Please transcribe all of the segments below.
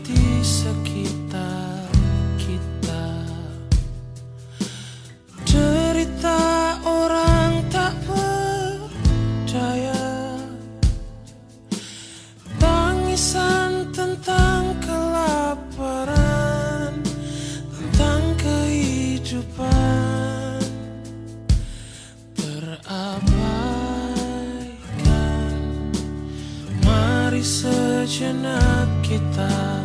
di sekitar kita. Cerita orang tak percaya. Tangisan tentang kelaparan Tentang kehidupan. Terabaikan. Mari sejenak kita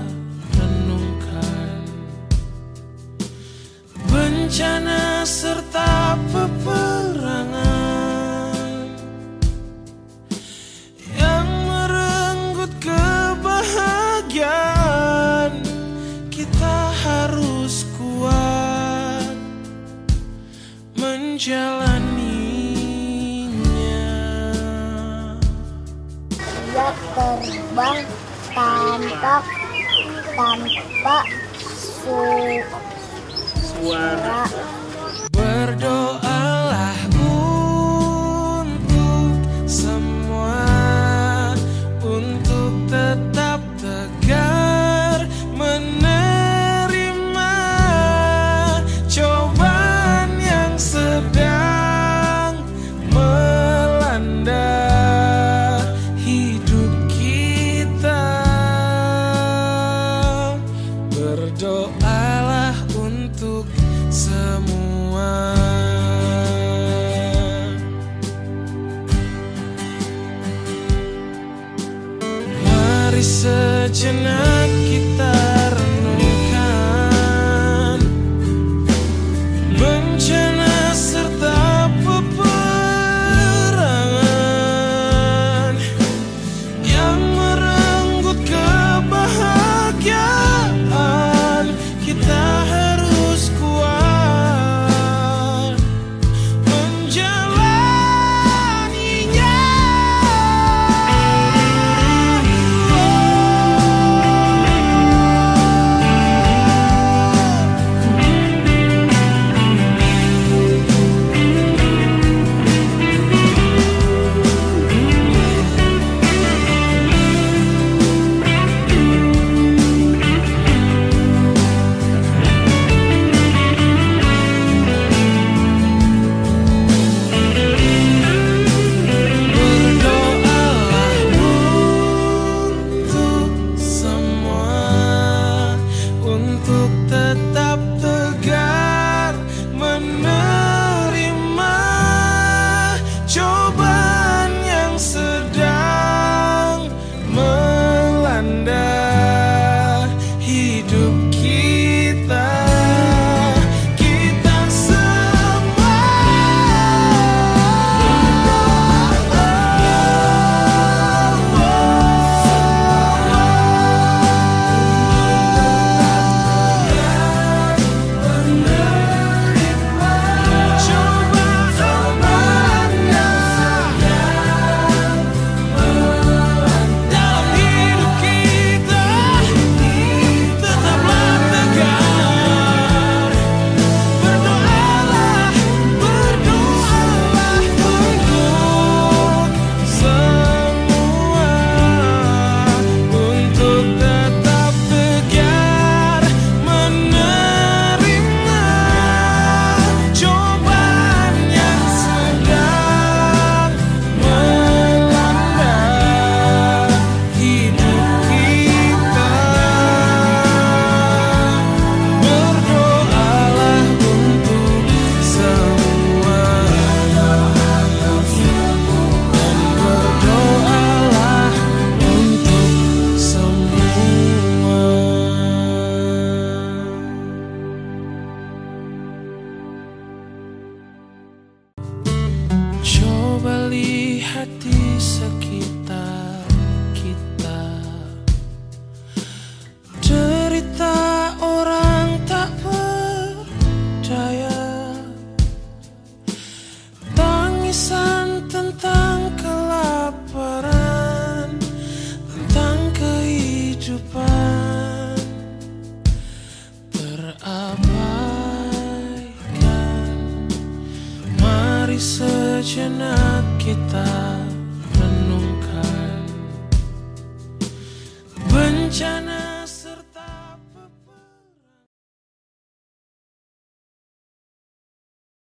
bencana serta peperangan yang merenggut kebahagiaan. Kita harus kuat menjalaninya. Ya terbang tampak tanpa suku Guarda. Ah. that you know sejenak kita.